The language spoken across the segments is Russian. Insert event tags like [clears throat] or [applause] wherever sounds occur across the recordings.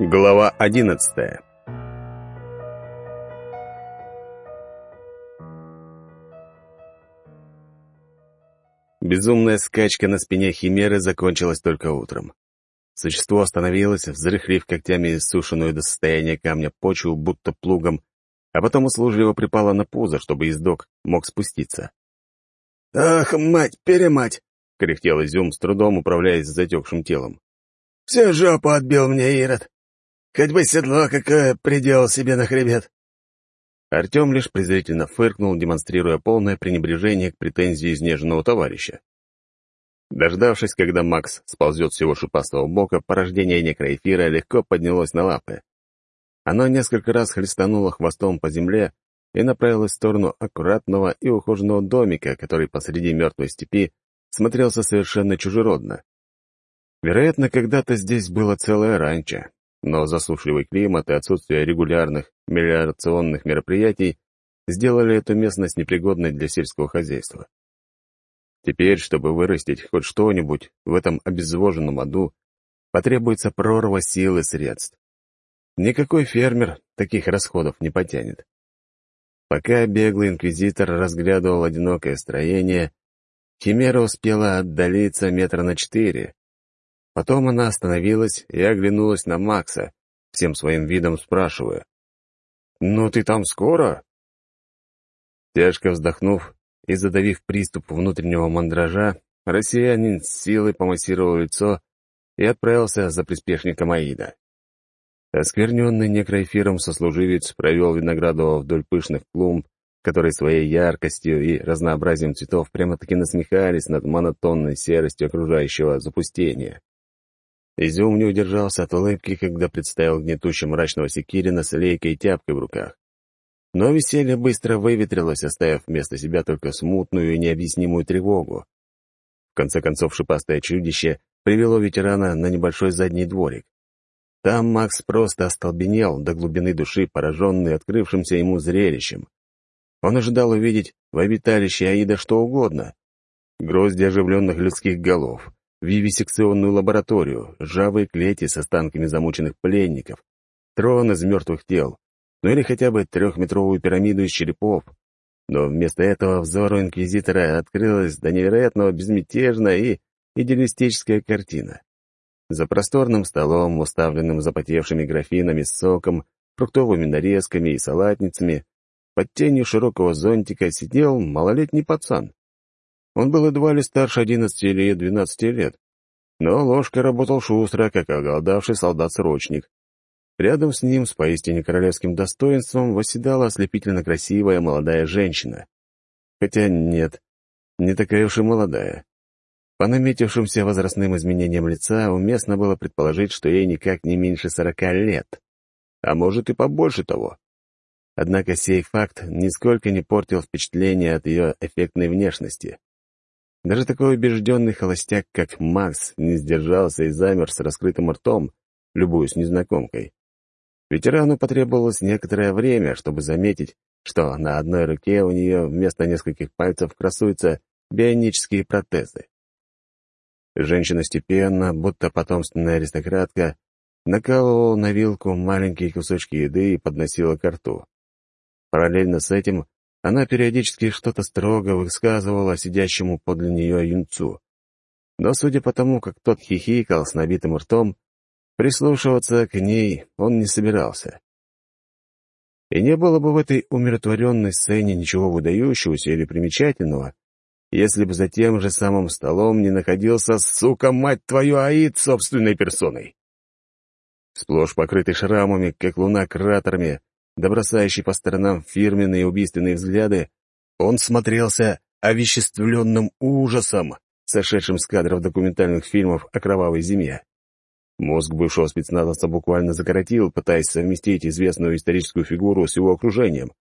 Глава одиннадцатая Безумная скачка на спине Химеры закончилась только утром. Существо остановилось, взрыхлив когтями иссушенную до состояния камня почву, будто плугом, а потом услужливо припало на пузо, чтобы издок мог спуститься. «Ах, мать-перемать!» — кряхтел Изюм, с трудом управляясь с затекшим телом. «Всю жопу отбил мне Ирод. Хоть бы седло какое приделал себе на хребет. Артем лишь презрительно фыркнул, демонстрируя полное пренебрежение к претензии изнеженного товарища. Дождавшись, когда Макс сползет с его шипастого бока, порождение некроэфира легко поднялось на лапы. Оно несколько раз хлестануло хвостом по земле и направилось в сторону аккуратного и ухоженного домика, который посреди мертвой степи смотрелся совершенно чужеродно. Вероятно, когда-то здесь было целое ранчо, но засушливый климат и отсутствие регулярных мелиорационных мероприятий сделали эту местность непригодной для сельского хозяйства. Теперь, чтобы вырастить хоть что-нибудь в этом обезвоженном аду, потребуется прорва сил и средств. Никакой фермер таких расходов не потянет. Пока беглый инквизитор разглядывал одинокое строение, Химера успела отдалиться метра на четыре, Потом она остановилась и оглянулась на Макса, всем своим видом спрашивая. «Ну ты там скоро?» Тяжко вздохнув и задавив приступ внутреннего мандража, россиянин с силой помассировал лицо и отправился за приспешником Аида. Оскверненный некроэфиром сослуживец провел Виноградова вдоль пышных клумб, которые своей яркостью и разнообразием цветов прямо-таки насмехались над монотонной серостью окружающего запустения. Изюм не удержался от улыбки, когда представил гнетуще мрачного Секирина с лейкой и тяпкой в руках. Но веселье быстро выветрилось, оставив вместо себя только смутную и необъяснимую тревогу. В конце концов, шипастое чудище привело ветерана на небольшой задний дворик. Там Макс просто остолбенел до глубины души, пораженный открывшимся ему зрелищем. Он ожидал увидеть в обиталище Аида что угодно. Грозди оживленных людских голов, вивисекционную лабораторию, ржавые клети с останками замученных пленников, трон из мертвых тел, ну или хотя бы трехметровую пирамиду из черепов. Но вместо этого взору инквизитора открылась до невероятного безмятежная и идеалистическая картина. За просторным столом, уставленным запотевшими графинами с соком, фруктовыми нарезками и салатницами, под тенью широкого зонтика сидел малолетний пацан. Он был едва ли старше одиннадцати или двенадцати лет. Но ложкой работал шустро, как оголодавший солдат-срочник. Рядом с ним, с поистине королевским достоинством, восседала ослепительно красивая молодая женщина. Хотя нет, не такая уж и молодая. По наметившимся возрастным изменениям лица уместно было предположить, что ей никак не меньше сорока лет. А может и побольше того. Однако сей факт нисколько не портил впечатление от ее эффектной внешности. Даже такой убежденный холостяк, как Макс, не сдержался и замер с раскрытым ртом, любуясь незнакомкой. Ветерану потребовалось некоторое время, чтобы заметить, что на одной руке у нее вместо нескольких пальцев красуются бионические протезы. Женщина степенно, будто потомственная аристократка, накалывала на вилку маленькие кусочки еды и подносила к рту. Параллельно с этим она периодически что-то строго высказывала сидящему подле нее юнцу. Но, судя по тому, как тот хихикал с набитым ртом, прислушиваться к ней он не собирался. И не было бы в этой умиротворенной сцене ничего выдающегося или примечательного, если бы за тем же самым столом не находился, сука, мать твою, Аид собственной персоной. Сплошь покрытый шрамами, как луна кратерами, да по сторонам фирменные убийственные взгляды, он смотрелся овеществленным ужасом, сошедшим с кадров документальных фильмов о кровавой зиме. Мозг бывшего спецназовца буквально закоротил, пытаясь совместить известную историческую фигуру с его окружением.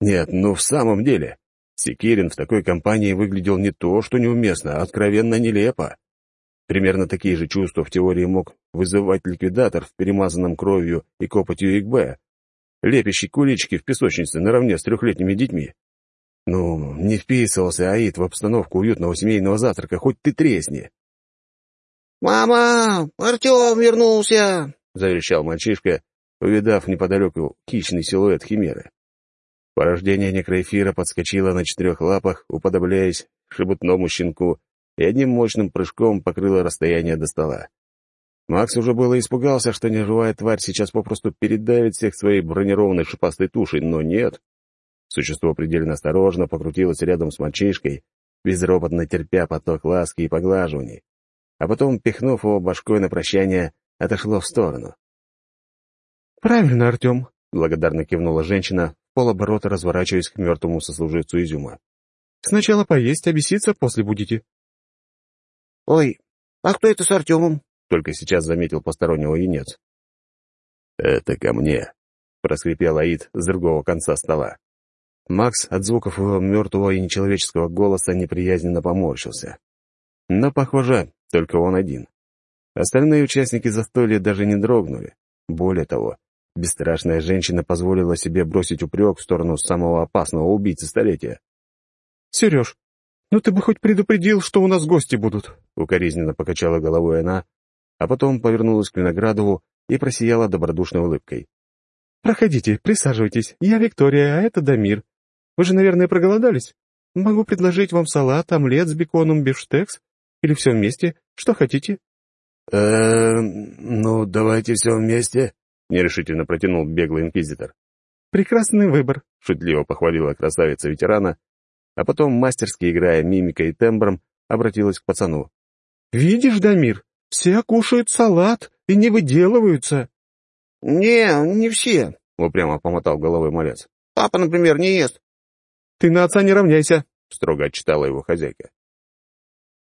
Нет, ну в самом деле, Секирин в такой компании выглядел не то, что неуместно, а откровенно нелепо. Примерно такие же чувства в теории мог вызывать ликвидатор в перемазанном кровью и копотью ИГБ, лепящий кулички в песочнице наравне с трехлетними детьми. Ну, не вписывался Аид в обстановку уютного семейного завтрака, хоть ты тресни. «Мама, Артем вернулся!» — заверещал мальчишка, увидав неподалеку хищный силуэт химеры. Порождение некроэфира подскочило на четырех лапах, уподобляясь шебутному щенку, и одним мощным прыжком покрыло расстояние до стола. Макс уже было испугался, что неживая тварь сейчас попросту передавит всех своей бронированной шипастой тушей, но нет. Существо предельно осторожно покрутилось рядом с мальчишкой, безропотно терпя поток ласки и поглаживаний, а потом, пихнув его башкой на прощание, отошло в сторону. «Правильно, Артем», — благодарно кивнула женщина, полоборота разворачиваясь к мертвому сослуживцу изюма. «Сначала поесть, а беситься после будете». «Ой, а кто это с Артемом?» — только сейчас заметил постороннего юнец. «Это ко мне», — проскрипел Аид с другого конца стола. Макс от звуков его мертвого и нечеловеческого голоса неприязненно поморщился. Но, похоже, только он один. Остальные участники застолья даже не дрогнули. Более того, бесстрашная женщина позволила себе бросить упрек в сторону самого опасного убийцы столетия. «Сереж, ну ты бы хоть предупредил, что у нас гости будут», — укоризненно покачала головой она, а потом повернулась к Виноградову и просияла добродушной улыбкой. «Проходите, присаживайтесь. Я Виктория, а это Дамир. Вы же, наверное, проголодались? Могу предложить вам салат, омлет с беконом, бифштекс или все вместе. Что хотите?» «Э, ну, давайте все вместе», — нерешительно протянул беглый инквизитор. «Прекрасный выбор», — шутливо похвалила красавица ветерана, а потом, мастерски играя мимикой и тембром, обратилась к пацану. «Видишь, Дамир, все кушают салат и не выделываются». «Не, не все», — упрямо помотал головой малец. «Папа, например, не ест». «Ты на отца не равняйся», — строго отчитала его хозяйка.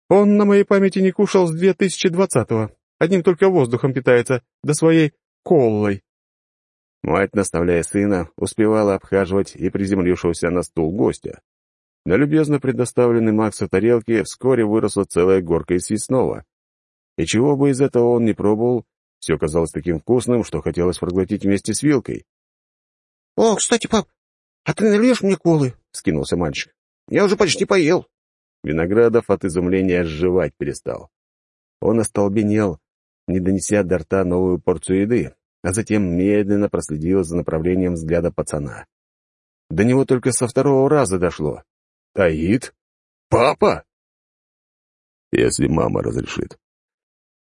«Он на моей памяти не кушал с 2020-го. Одним только воздухом питается, да своей коллой». Мать, наставляя сына, успевала обхаживать и приземлившегося на стул гостя. На любезно предоставленной Максу тарелке вскоре выросла целая горка из съестного. И чего бы из этого он не пробовал, все казалось таким вкусным, что хотелось проглотить вместе с вилкой. — О, кстати, пап, а ты нальешь мне колы? — скинулся мальчик. — Я уже почти поел. Виноградов от изумления сживать перестал. Он остолбенел, не донеся до рта новую порцию еды, а затем медленно проследил за направлением взгляда пацана. До него только со второго раза дошло. «Таит? Папа?» «Если мама разрешит».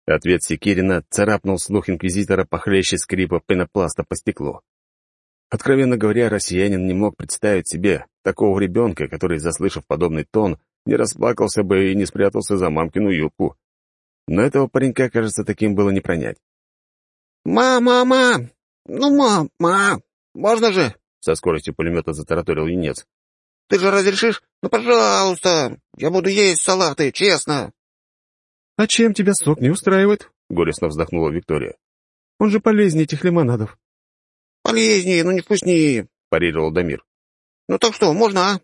Ответ Секирина царапнул слух инквизитора похлеще скрипа пенопласта по стеклу. Откровенно говоря, россиянин не мог представить себе такого ребенка, который, заслышав подобный тон, не расплакался бы и не спрятался за мамкину юбку. Но этого паренька, кажется, таким было не пронять. «Мама, мама! Ну, мама! Можно же?» Со скоростью пулемета затараторил юнец. Ты же разрешишь? Ну, пожалуйста! Я буду есть салаты, честно!» «А чем тебя сок не устраивает?» — горестно вздохнула Виктория. «Он же полезнее этих лимонадов». «Полезнее, но не вкуснее», — парировал Дамир. «Ну так что, можно, а?»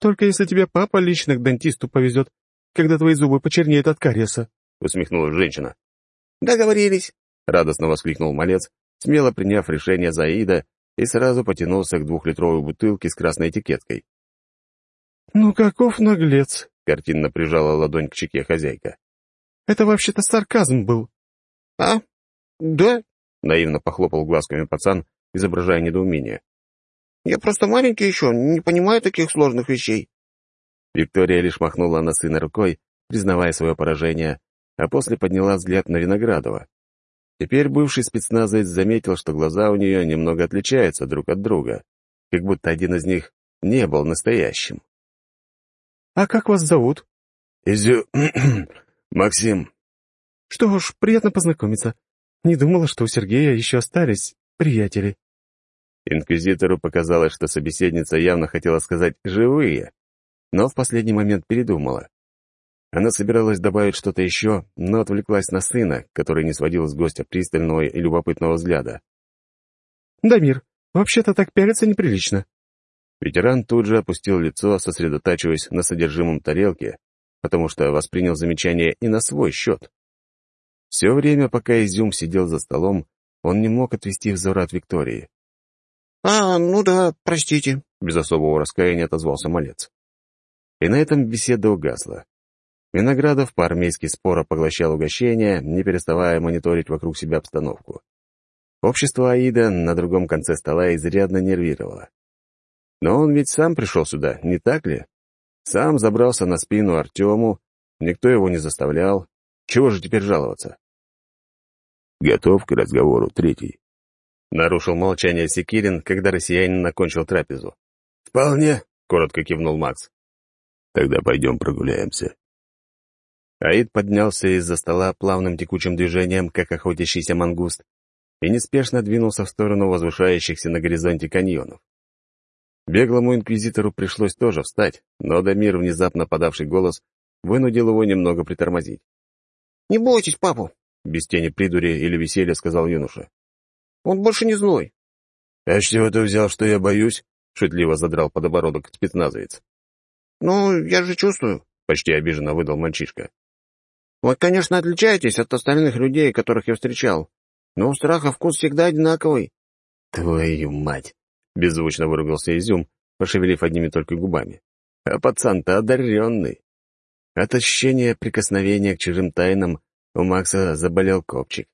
«Только если тебе папа лично к дантисту повезет, когда твои зубы почернеют от кариеса», — усмехнулась женщина. «Договорились», — радостно воскликнул малец, смело приняв решение Заида и сразу потянулся к двухлитровой бутылке с красной этикеткой. «Ну каков наглец!» — картинно прижала ладонь к щеке хозяйка. «Это вообще-то сарказм был». «А? Да?» — наивно похлопал глазками пацан, изображая недоумение. «Я просто маленький еще, не понимаю таких сложных вещей». Виктория лишь махнула на сына рукой, признавая свое поражение, а после подняла взгляд на Виноградова. Теперь бывший спецназовец заметил, что глаза у нее немного отличаются друг от друга, как будто один из них не был настоящим. «А как вас зовут?» «Изю... [clears throat] [clears throat] Максим». «Что ж, приятно познакомиться. Не думала, что у Сергея еще остались приятели». Инквизитору показалось, что собеседница явно хотела сказать «живые», но в последний момент передумала. Она собиралась добавить что-то еще, но отвлеклась на сына, который не сводил с гостя пристального и любопытного взгляда. «Дамир, вообще-то так пялиться неприлично», Ветеран тут же опустил лицо, сосредотачиваясь на содержимом тарелки, потому что воспринял замечание и на свой счет. Все время, пока Изюм сидел за столом, он не мог отвести взор от Виктории. «А, ну да, простите», — без особого раскаяния отозвался малец. И на этом беседа угасла. Виноградов по-армейски споро поглощал угощение, не переставая мониторить вокруг себя обстановку. Общество Аида на другом конце стола изрядно нервировало. Но он ведь сам пришел сюда, не так ли? Сам забрался на спину Артему, никто его не заставлял. Чего же теперь жаловаться? Готов к разговору третий. Нарушил молчание Секирин, когда россиянин окончил трапезу. «Вполне», — коротко кивнул Макс. «Тогда пойдем прогуляемся». Аид поднялся из-за стола плавным текучим движением, как охотящийся мангуст, и неспешно двинулся в сторону возвышающихся на горизонте каньонов. Беглому инквизитору пришлось тоже встать, но Дамир, внезапно подавший голос, вынудил его немного притормозить. «Не бойтесь папу», — без тени придури или веселья сказал юноша. «Он больше не злой». «А с чего ты взял, что я боюсь?» — шутливо задрал подобородок спецназовец. «Ну, я же чувствую», — почти обиженно выдал мальчишка. «Вы, конечно, отличаетесь от остальных людей, которых я встречал, но у страха вкус всегда одинаковый». «Твою мать!» — беззвучно выругался Изюм, пошевелив одними только губами. «А пацан-то одаренный!» От ощущения прикосновения к чужим тайнам у Макса заболел копчик.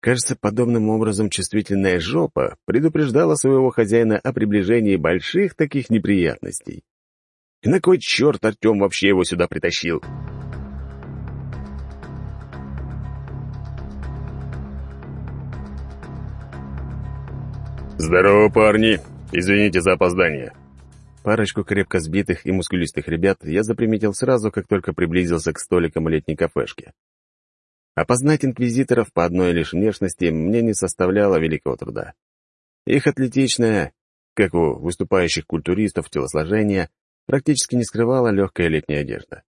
Кажется, подобным образом чувствительная жопа предупреждала своего хозяина о приближении больших таких неприятностей. И на кой черт Артем вообще его сюда притащил? «Здорово, парни! Извините за опоздание!» Парочку крепко сбитых и мускулистых ребят я заприметил сразу, как только приблизился к столикам летней кафешки. Опознать инквизиторов по одной лишь внешности мне не составляло великого труда. Их атлетичное, как у выступающих культуристов, телосложение практически не скрывала легкая летняя одежда.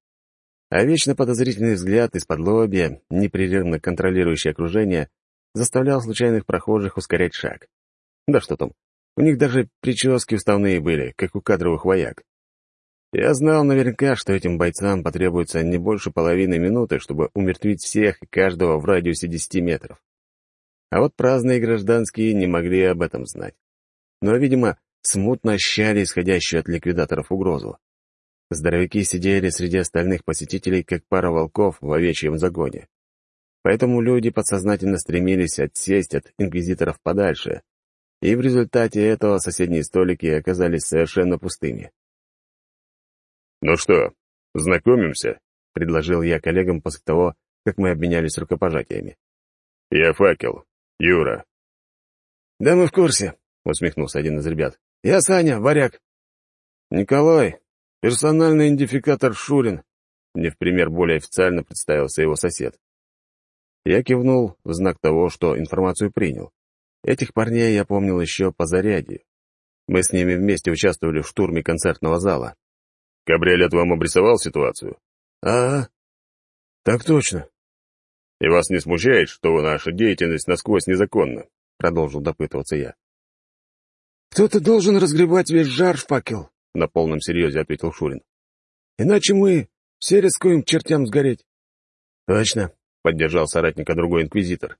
А вечно подозрительный взгляд из-под лобья, непрерывно контролирующий окружение, заставлял случайных прохожих ускорять шаг. Да что там, у них даже прически вставные были, как у кадровых вояк. Я знал наверняка, что этим бойцам потребуется не больше половины минуты, чтобы умертвить всех и каждого в радиусе десяти метров. А вот праздные гражданские не могли об этом знать. Но, видимо, смутно ощущали исходящую от ликвидаторов угрозу. Здоровяки сидели среди остальных посетителей, как пара волков в овечьем загоне. Поэтому люди подсознательно стремились отсесть от инквизиторов подальше, и в результате этого соседние столики оказались совершенно пустыми. «Ну что, знакомимся?» — предложил я коллегам после того, как мы обменялись рукопожатиями. «Я факел. Юра». «Да мы в курсе», — усмехнулся один из ребят. «Я Саня, варяг». «Николай, персональный идентификатор Шурин», — не в пример более официально представился его сосед. Я кивнул в знак того, что информацию принял. Этих парней я помнил еще по заряде. Мы с ними вместе участвовали в штурме концертного зала. «Кабриолет вам обрисовал ситуацию?» «Ага. Так точно». «И вас не смущает, что наша деятельность насквозь незаконна?» — продолжил допытываться я. «Кто-то должен разгребать весь жар, факел», — на полном серьезе ответил Шурин. «Иначе мы все рискуем к чертям сгореть». «Точно», — поддержал соратника другой инквизитор.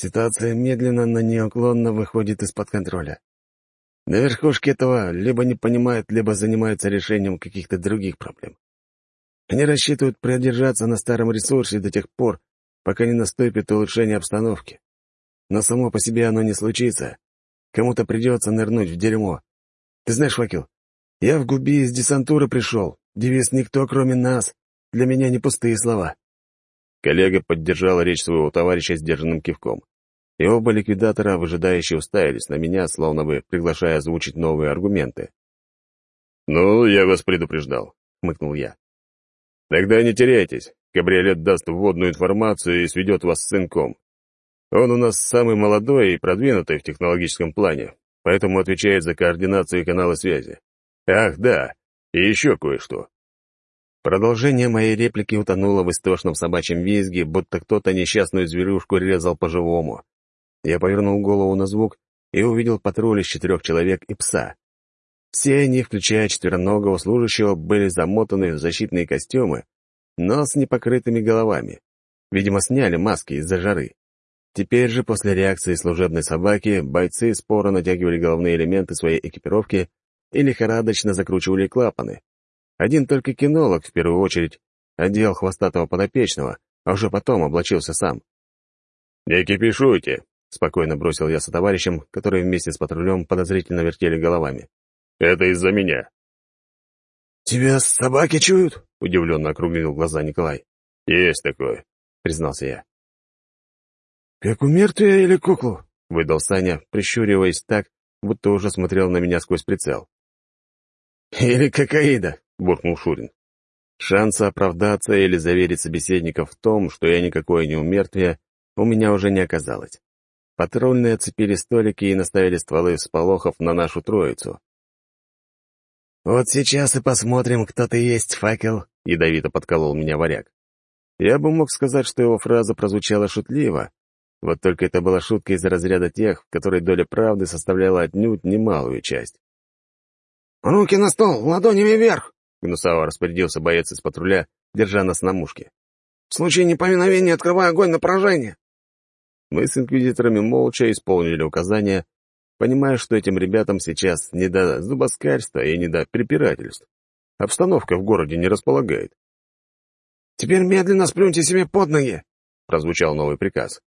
Ситуация медленно, но неуклонно выходит из-под контроля. На верхушке этого либо не понимают, либо занимаются решением каких-то других проблем. Они рассчитывают продержаться на старом ресурсе до тех пор, пока не наступит улучшение обстановки. Но само по себе оно не случится. Кому-то придется нырнуть в дерьмо. Ты знаешь, Факел, я в Губи из десантуры пришел. Девиз «Никто, кроме нас». Для меня не пустые слова. Коллега поддержала речь своего товарища сдержанным кивком. И оба ликвидатора выжидающе уставились на меня, словно бы приглашая озвучить новые аргументы. «Ну, я вас предупреждал», — хмыкнул я. «Тогда не теряйтесь. Кабриолет даст вводную информацию и сведет вас с сынком. Он у нас самый молодой и продвинутый в технологическом плане, поэтому отвечает за координацию и каналы связи. Ах, да, и еще кое-что. Продолжение моей реплики утонуло в истошном собачьем визге, будто кто-то несчастную зверюшку резал по-живому. Я повернул голову на звук и увидел патруль из четырех человек и пса. Все они, включая четвероногого служащего, были замотаны в защитные костюмы, но с непокрытыми головами. Видимо, сняли маски из-за жары. Теперь же, после реакции служебной собаки, бойцы споро натягивали головные элементы своей экипировки и лихорадочно закручивали клапаны. Один только кинолог, в первую очередь, одел хвостатого подопечного, а уже потом облачился сам. «Не кипишуйте», — спокойно бросил я со товарищем, которые вместе с патрулем подозрительно вертели головами. «Это из-за меня». «Тебя собаки чуют?» — удивленно округлил глаза Николай. «Есть такое», — признался я. «Как у мертвия или куклу?» — выдал Саня, прищуриваясь так, будто уже смотрел на меня сквозь прицел. «Или кокаида», — буркнул Шурин. Шанса оправдаться или заверить собеседника в том, что я никакое не умертвие, у меня уже не оказалось. Патрульные оцепили столики и наставили стволы сполохов на нашу троицу. «Вот сейчас и посмотрим, кто ты есть, факел», — ядовито подколол меня варяг. Я бы мог сказать, что его фраза прозвучала шутливо, вот только это была шутка из разряда тех, в которой доля правды составляла отнюдь немалую часть. «Руки на стол, ладонями вверх!» — гнусаво распорядился боец из патруля, держа нас на мушке. «В случае неповиновения открывай огонь на поражение!» Мы с инквизиторами молча исполнили указания, понимая, что этим ребятам сейчас не до зубоскальства и не до препирательств. Обстановка в городе не располагает. «Теперь медленно сплюньте себе под ноги!» — прозвучал новый приказ.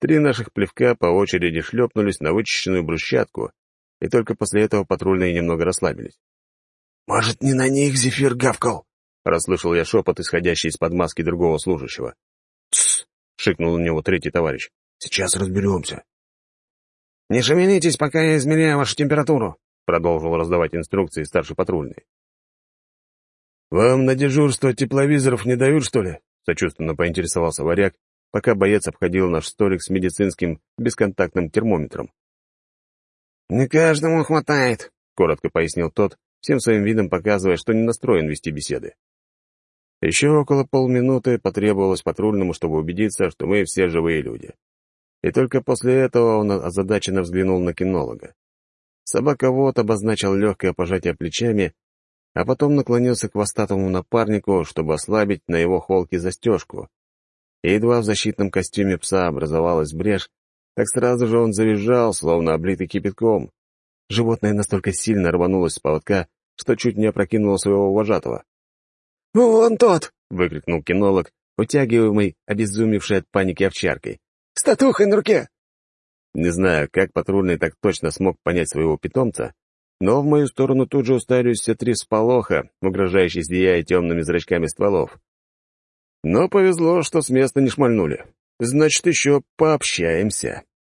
Три наших плевка по очереди шлепнулись на вычищенную брусчатку, и только после этого патрульные немного расслабились. «Может, не на них зефир гавкал?» — расслышал я шепот, исходящий из-под маски другого служащего. «Тссс!» — шикнул на него третий товарищ. «Сейчас разберемся». «Не шевелитесь, пока я измеряю вашу температуру», — продолжил раздавать инструкции старший патрульный. «Вам на дежурство тепловизоров не дают, что ли?» — сочувственно поинтересовался варяг, пока боец обходил наш столик с медицинским бесконтактным термометром. «Не каждому хватает», — коротко пояснил тот, всем своим видом показывая, что не настроен вести беседы. Еще около полминуты потребовалось патрульному, чтобы убедиться, что мы все живые люди. И только после этого он озадаченно взглянул на кинолога. Собака вот обозначил легкое пожатие плечами, а потом наклонился к хвостатому напарнику, чтобы ослабить на его холке застежку, и едва в защитном костюме пса образовалась брешь, так сразу же он завизжал, словно облитый кипятком. Животное настолько сильно рванулось с поводка, что чуть не опрокинуло своего вожатого. «Вон тот!» — выкрикнул кинолог, утягиваемый, обезумевший от паники овчаркой. «С татухой на руке!» Не знаю, как патрульный так точно смог понять своего питомца, но в мою сторону тут же уставились все три сполоха, угрожающие зияя темными зрачками стволов. Но повезло, что с места не шмальнули. Значит, еще пообщаемся.